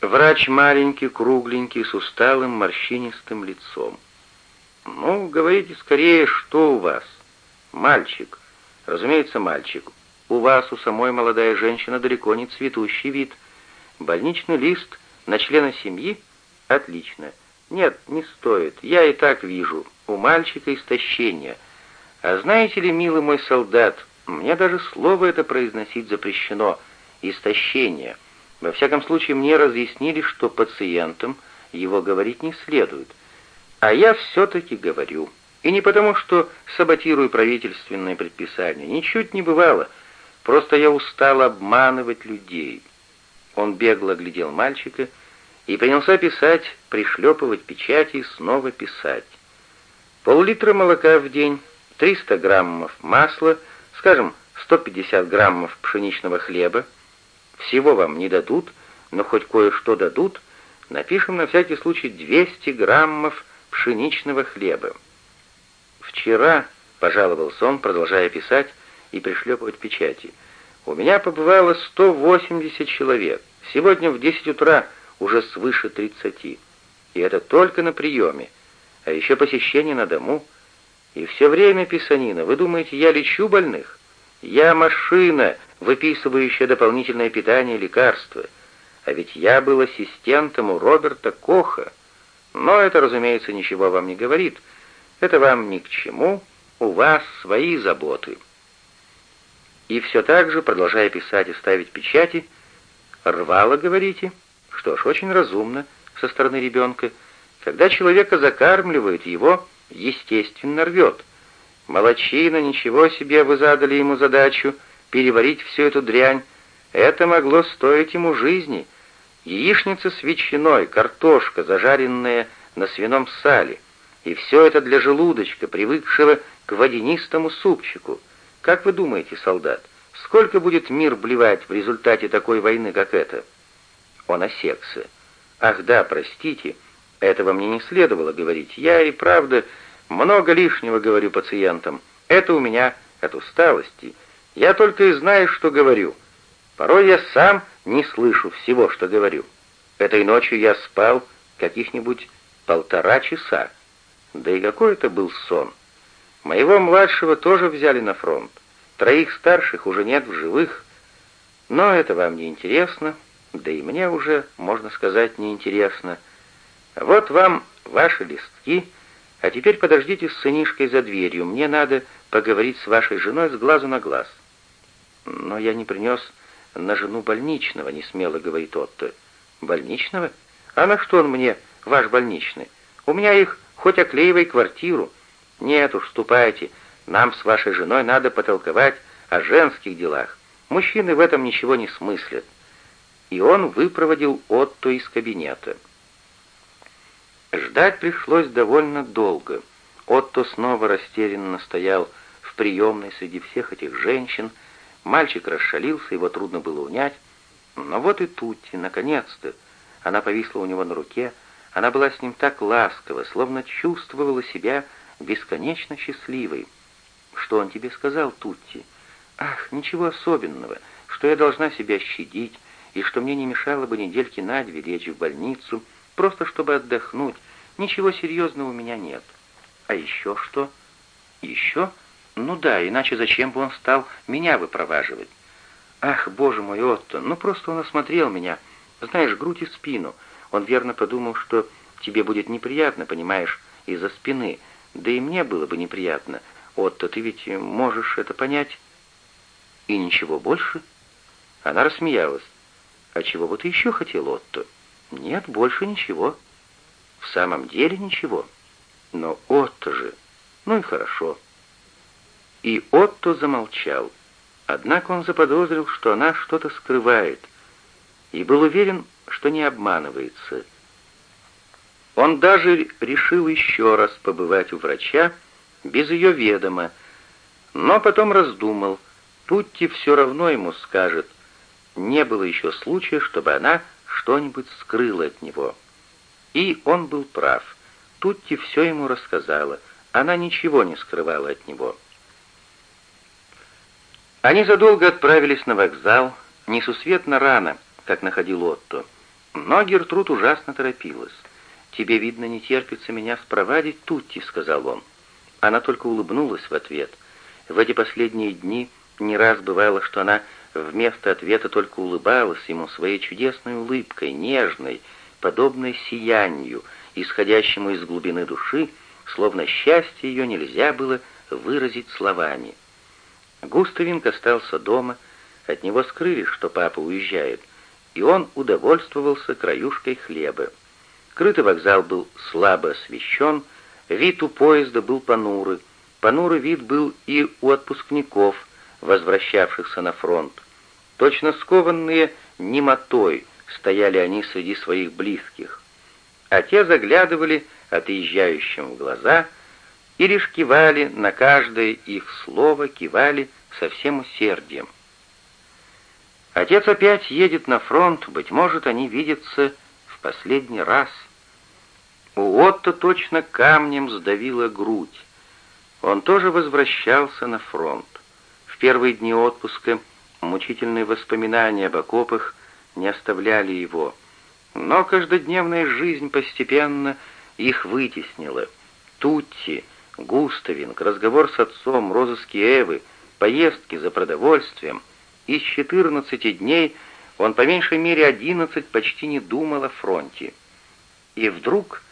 Врач маленький, кругленький, с усталым, морщинистым лицом. «Ну, говорите скорее, что у вас?» «Мальчик. Разумеется, мальчик. У вас, у самой молодая женщина, далеко не цветущий вид. Больничный лист на члена семьи? Отлично. Нет, не стоит. Я и так вижу. У мальчика истощение. А знаете ли, милый мой солдат, мне даже слово это произносить запрещено. Истощение. Во всяком случае, мне разъяснили, что пациентам его говорить не следует. А я все-таки говорю. И не потому, что саботирую правительственные предписания. Ничуть не бывало. Просто я устал обманывать людей. Он бегло глядел мальчика и принялся писать, пришлепывать печати и снова писать. Пол-литра молока в день, 300 граммов масла, скажем, 150 граммов пшеничного хлеба. Всего вам не дадут, но хоть кое-что дадут. Напишем на всякий случай 200 граммов пшеничного хлеба. «Вчера», — пожаловался он, продолжая писать и пришлепывать печати, «у меня побывало 180 человек. Сегодня в 10 утра уже свыше 30. И это только на приеме. А еще посещение на дому. И все время писанина. Вы думаете, я лечу больных? Я машина, выписывающая дополнительное питание и лекарства. А ведь я был ассистентом у Роберта Коха. Но это, разумеется, ничего вам не говорит. Это вам ни к чему, у вас свои заботы. И все так же, продолжая писать и ставить печати, рвало, говорите? Что ж, очень разумно со стороны ребенка. Когда человека закармливают, его, естественно, рвет. Молодчина, ничего себе вы задали ему задачу переварить всю эту дрянь. Это могло стоить ему жизни — яичница с ветчиной, картошка, зажаренная на свином сале. И все это для желудочка, привыкшего к водянистому супчику. Как вы думаете, солдат, сколько будет мир блевать в результате такой войны, как эта? Он осекся. Ах да, простите, этого мне не следовало говорить. Я и правда много лишнего говорю пациентам. Это у меня от усталости. Я только и знаю, что говорю. Порой я сам не слышу всего, что говорю. Этой ночью я спал каких-нибудь полтора часа. Да и какой это был сон. Моего младшего тоже взяли на фронт. Троих старших уже нет в живых. Но это вам не интересно, да и мне уже, можно сказать, не интересно. Вот вам ваши листки, а теперь подождите с сынишкой за дверью. Мне надо поговорить с вашей женой с глазу на глаз. Но я не принес на жену больничного», — не смело говорит Отто. «Больничного? А на что он мне, ваш больничный? У меня их хоть оклеивай квартиру. Нет уж, ступайте, нам с вашей женой надо потолковать о женских делах. Мужчины в этом ничего не смыслят». И он выпроводил Отто из кабинета. Ждать пришлось довольно долго. Отто снова растерянно стоял в приемной среди всех этих женщин, Мальчик расшалился, его трудно было унять. Но вот и Тутти, наконец-то. Она повисла у него на руке, она была с ним так ласкова, словно чувствовала себя бесконечно счастливой. «Что он тебе сказал, Тутти?» «Ах, ничего особенного, что я должна себя щадить, и что мне не мешало бы недельки на две лечь в больницу, просто чтобы отдохнуть. Ничего серьезного у меня нет». «А еще что?» «Еще?» Ну да, иначе зачем бы он стал меня выпроваживать? Ах, боже мой, Отто, ну просто он осмотрел меня, знаешь, грудь и спину. Он верно подумал, что тебе будет неприятно, понимаешь, из-за спины. Да и мне было бы неприятно. Отто, ты ведь можешь это понять? И ничего больше? Она рассмеялась. А чего бы ты еще хотел, Отто? Нет, больше ничего. В самом деле ничего. Но Отто же... Ну и хорошо. И Отто замолчал. Однако он заподозрил, что она что-то скрывает, и был уверен, что не обманывается. Он даже решил еще раз побывать у врача без ее ведома, но потом раздумал, Тутти все равно ему скажет, не было еще случая, чтобы она что-нибудь скрыла от него. И он был прав. Тутти все ему рассказала, она ничего не скрывала от него. Они задолго отправились на вокзал, несусветно рано, как находил Отто. Но Гертруд ужасно торопилась. «Тебе, видно, не терпится меня спровадить, Тутти», — сказал он. Она только улыбнулась в ответ. В эти последние дни не раз бывало, что она вместо ответа только улыбалась ему своей чудесной улыбкой, нежной, подобной сиянию, исходящему из глубины души, словно счастье ее нельзя было выразить словами. Густавинг остался дома, от него скрыли, что папа уезжает, и он удовольствовался краюшкой хлеба. Крытый вокзал был слабо освещен, вид у поезда был понурый, понурый вид был и у отпускников, возвращавшихся на фронт. Точно скованные немотой стояли они среди своих близких, а те заглядывали отъезжающим в глаза и лишь кивали на каждое их слово, кивали со всем усердием. Отец опять едет на фронт, быть может, они видятся в последний раз. У Отто точно камнем сдавила грудь. Он тоже возвращался на фронт. В первые дни отпуска мучительные воспоминания об окопах не оставляли его, но каждодневная жизнь постепенно их вытеснила. Тутти, Густавинг, разговор с отцом, розыски Эвы, поездки за продовольствием — из 14 дней он по меньшей мере 11 почти не думал о фронте. И вдруг,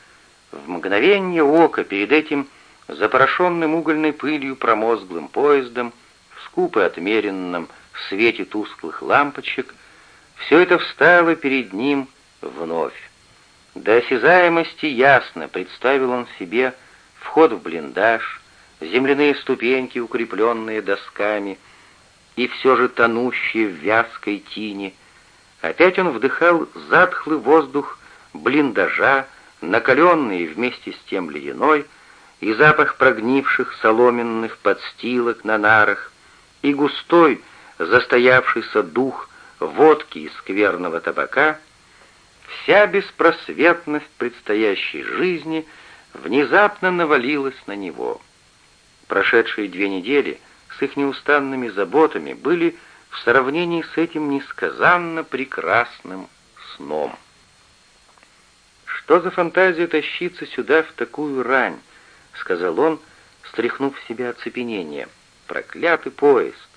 в мгновение ока перед этим запорошенным угольной пылью промозглым поездом, в скупо отмеренном свете тусклых лампочек, все это встало перед ним вновь. До осязаемости ясно представил он себе вход в блиндаж, земляные ступеньки, укрепленные досками — и все же тонущие в вязкой тине. Опять он вдыхал затхлый воздух блиндажа, накаленный вместе с тем ледяной, и запах прогнивших соломенных подстилок на нарах, и густой, застоявшийся дух водки и скверного табака, вся беспросветность предстоящей жизни внезапно навалилась на него. Прошедшие две недели — с их неустанными заботами были в сравнении с этим несказанно прекрасным сном. «Что за фантазия тащиться сюда в такую рань?» — сказал он, стряхнув в себя оцепенение. «Проклятый поезд!»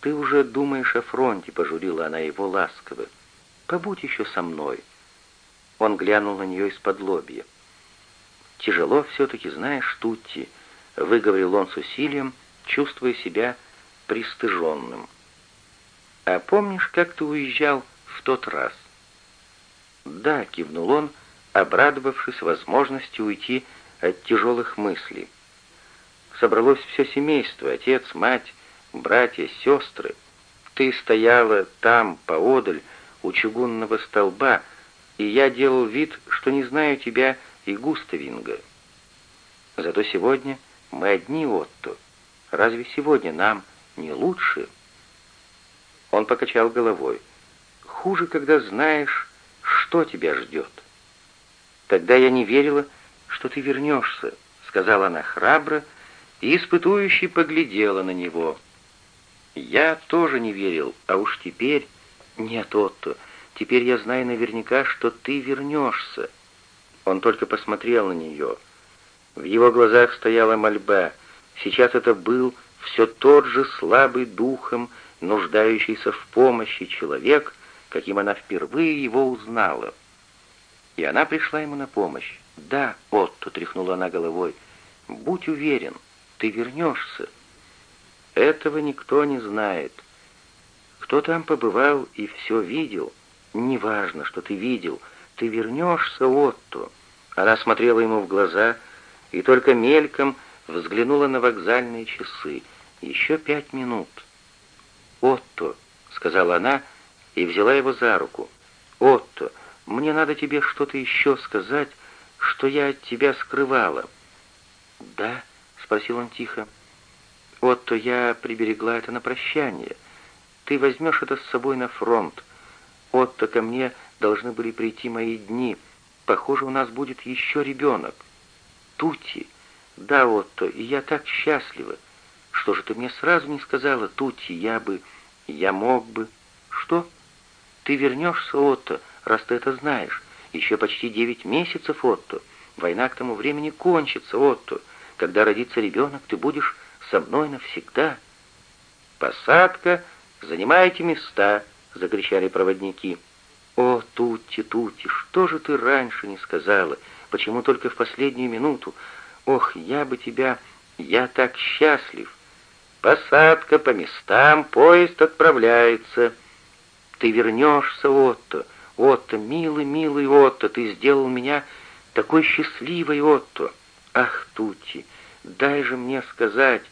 «Ты уже думаешь о фронте», — пожурила она его ласково. «Побудь еще со мной». Он глянул на нее из-под лобья. «Тяжело все-таки, знаешь, Тутти», — выговорил он с усилием, — чувствуя себя пристыженным. «А помнишь, как ты уезжал в тот раз?» «Да», — кивнул он, обрадовавшись возможности уйти от тяжелых мыслей. Собралось все семейство, отец, мать, братья, сестры. Ты стояла там, поодаль, у чугунного столба, и я делал вид, что не знаю тебя и Густавинга. Зато сегодня мы одни, Отто. Разве сегодня нам не лучше?» Он покачал головой. «Хуже, когда знаешь, что тебя ждет». «Тогда я не верила, что ты вернешься», — сказала она храбро, и испытующий поглядела на него. «Я тоже не верил, а уж теперь...» «Нет, Отто, теперь я знаю наверняка, что ты вернешься». Он только посмотрел на нее. В его глазах стояла мольба — Сейчас это был все тот же слабый духом, нуждающийся в помощи человек, каким она впервые его узнала. И она пришла ему на помощь. «Да, Отто», — тряхнула она головой, — «будь уверен, ты вернешься». Этого никто не знает. Кто там побывал и все видел, неважно, что ты видел, ты вернешься, Отто. Она смотрела ему в глаза и только мельком взглянула на вокзальные часы. Еще пять минут. «Отто», — сказала она и взяла его за руку. «Отто, мне надо тебе что-то еще сказать, что я от тебя скрывала». «Да?» — спросил он тихо. «Отто, я приберегла это на прощание. Ты возьмешь это с собой на фронт. Отто, ко мне должны были прийти мои дни. Похоже, у нас будет еще ребенок. Тути, «Да, Отто, и я так счастлива. Что же ты мне сразу не сказала, Тутти, я бы... я мог бы...» «Что? Ты вернешься, Отто, раз ты это знаешь. Еще почти девять месяцев, Отто. Война к тому времени кончится, Отто. Когда родится ребенок, ты будешь со мной навсегда». «Посадка! Занимайте места!» — закричали проводники. «О, Тутти, Тутти, что же ты раньше не сказала? Почему только в последнюю минуту? Ох, я бы тебя... Я так счастлив!» «Посадка по местам, поезд отправляется!» «Ты вернешься, Отто! Отто, милый, милый Отто, ты сделал меня такой счастливой, Отто! Ах, Тутти, дай же мне сказать!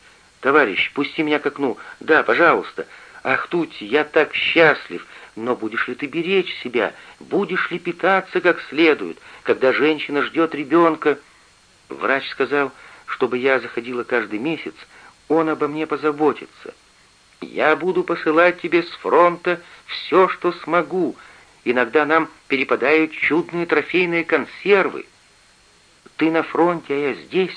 Товарищ, пусти меня к окну! Да, пожалуйста! Ах, Тутти, я так счастлив! Но будешь ли ты беречь себя? Будешь ли питаться как следует, когда женщина ждет ребенка?» Врач сказал, чтобы я заходила каждый месяц, он обо мне позаботится. Я буду посылать тебе с фронта все, что смогу. Иногда нам перепадают чудные трофейные консервы. Ты на фронте, а я здесь.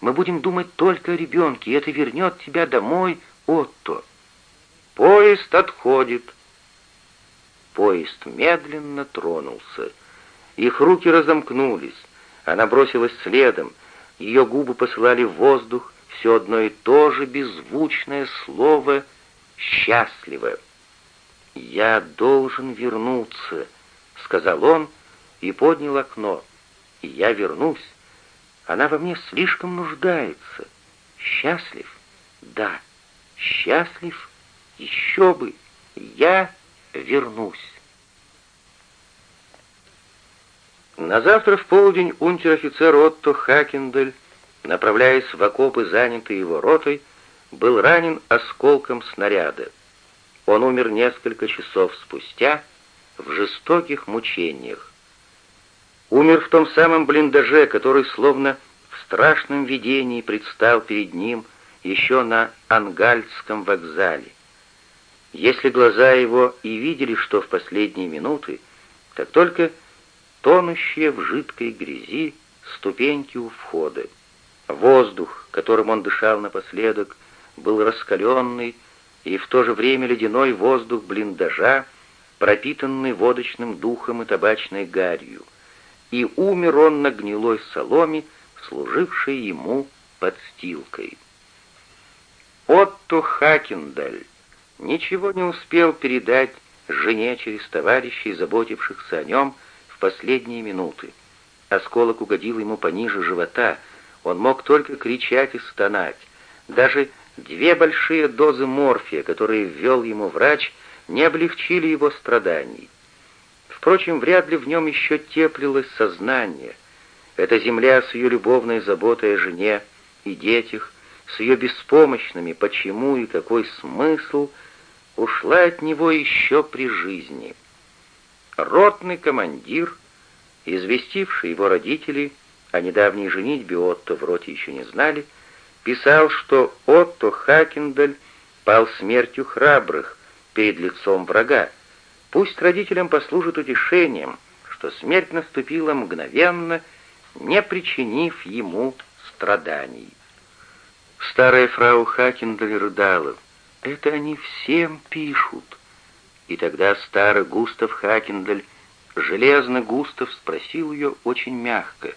Мы будем думать только о ребенке, и это вернет тебя домой, Отто. Поезд отходит. Поезд медленно тронулся. Их руки разомкнулись. Она бросилась следом. Ее губы посылали в воздух все одно и то же беззвучное слово «счастливо». «Я должен вернуться», — сказал он и поднял окно. «И я вернусь. Она во мне слишком нуждается. Счастлив? Да. Счастлив? Еще бы. Я вернусь». На завтра в полдень унтер-офицер Отто Хакендель, направляясь в окопы, занятые его ротой, был ранен осколком снаряда. Он умер несколько часов спустя в жестоких мучениях. Умер в том самом блиндаже, который словно в страшном видении предстал перед ним еще на Ангальском вокзале. Если глаза его и видели, что в последние минуты, так только тонущие в жидкой грязи ступеньки у входа. Воздух, которым он дышал напоследок, был раскаленный и в то же время ледяной воздух блиндажа, пропитанный водочным духом и табачной гарью, и умер он на гнилой соломе, служившей ему подстилкой. Отто Хакендаль ничего не успел передать жене через товарищей, заботившихся о нем, последние минуты. Осколок угодил ему пониже живота, он мог только кричать и стонать. Даже две большие дозы морфия, которые ввел ему врач, не облегчили его страданий. Впрочем, вряд ли в нем еще теплилось сознание. Эта земля с ее любовной заботой о жене и детях, с ее беспомощными «почему» и «какой смысл» ушла от него еще при жизни. Ротный командир, известивший его родителей о недавней женитьбе Отто в роте еще не знали, писал, что Отто Хакендаль пал смертью храбрых перед лицом врага. Пусть родителям послужит утешением, что смерть наступила мгновенно, не причинив ему страданий. Старая фрау Хакендаль рыдала. «Это они всем пишут. И тогда старый Густав Хакендаль, железно Густав, спросил ее очень мягко,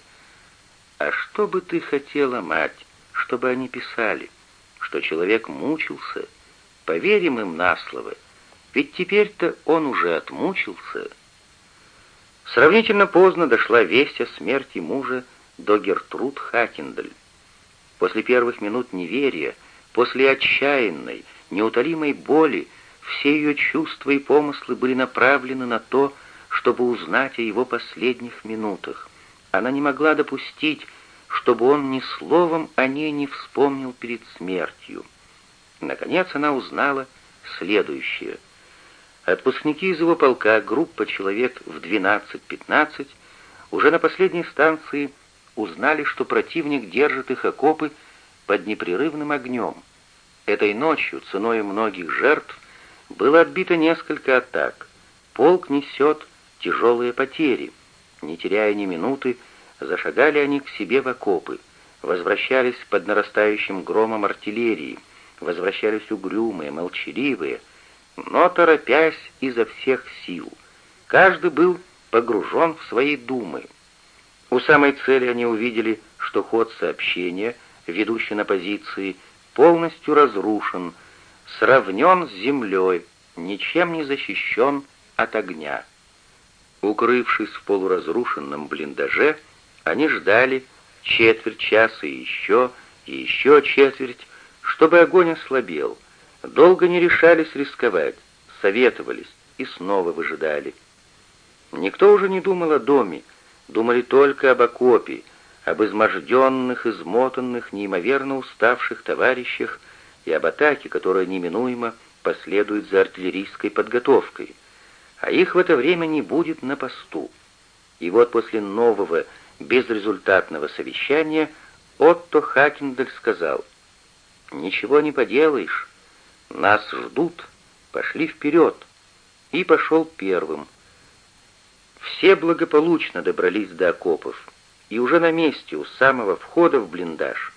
«А что бы ты хотела, мать, чтобы они писали? Что человек мучился? Поверим им на слово, ведь теперь-то он уже отмучился». Сравнительно поздно дошла весть о смерти мужа до Гертруд Хакендаль. После первых минут неверия, после отчаянной, неутолимой боли, все ее чувства и помыслы были направлены на то, чтобы узнать о его последних минутах. Она не могла допустить, чтобы он ни словом о ней не вспомнил перед смертью. Наконец она узнала следующее. Отпускники из его полка, группа человек в 12-15, уже на последней станции узнали, что противник держит их окопы под непрерывным огнем. Этой ночью, ценой многих жертв, было отбито несколько атак. Полк несет тяжелые потери. Не теряя ни минуты, зашагали они к себе в окопы, возвращались под нарастающим громом артиллерии, возвращались угрюмые, молчаливые, но торопясь изо всех сил. Каждый был погружен в свои думы. У самой цели они увидели, что ход сообщения, ведущий на позиции, полностью разрушен, сравнен с землей, ничем не защищен от огня. Укрывшись в полуразрушенном блиндаже, они ждали четверть часа и еще, и еще четверть, чтобы огонь ослабел. Долго не решались рисковать, советовались и снова выжидали. Никто уже не думал о доме, думали только об окопе, об изможденных, измотанных, неимоверно уставших товарищах и об атаке, которая неминуемо последует за артиллерийской подготовкой. А их в это время не будет на посту. И вот после нового безрезультатного совещания Отто Хакендель сказал, «Ничего не поделаешь, нас ждут, пошли вперед». И пошел первым. Все благополучно добрались до окопов, и уже на месте у самого входа в блиндаж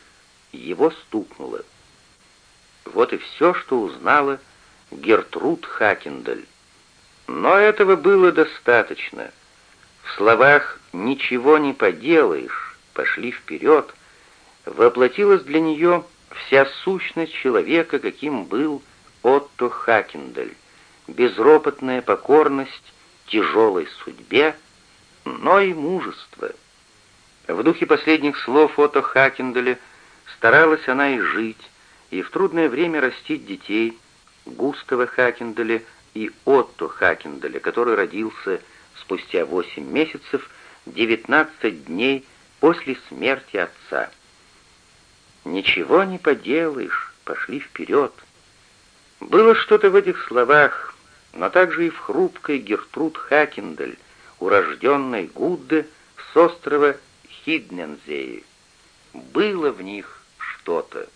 его стукнуло. Вот и все, что узнала Гертруд Хакендаль. Но этого было достаточно. В словах «ничего не поделаешь», «пошли вперед» воплотилась для нее вся сущность человека, каким был Отто Хакендаль. Безропотная покорность тяжелой судьбе, но и мужество. В духе последних слов Отто Хакендаля старалась она и жить, и в трудное время растить детей Густава Хакендаля и Отто Хакендаля, который родился спустя 8 месяцев, 19 дней после смерти отца. «Ничего не поделаешь, пошли вперед». Было что-то в этих словах, но также и в хрупкой Гертруд Хакендель, урожденной Гудде с острова Хиднензеи. Было в них что-то.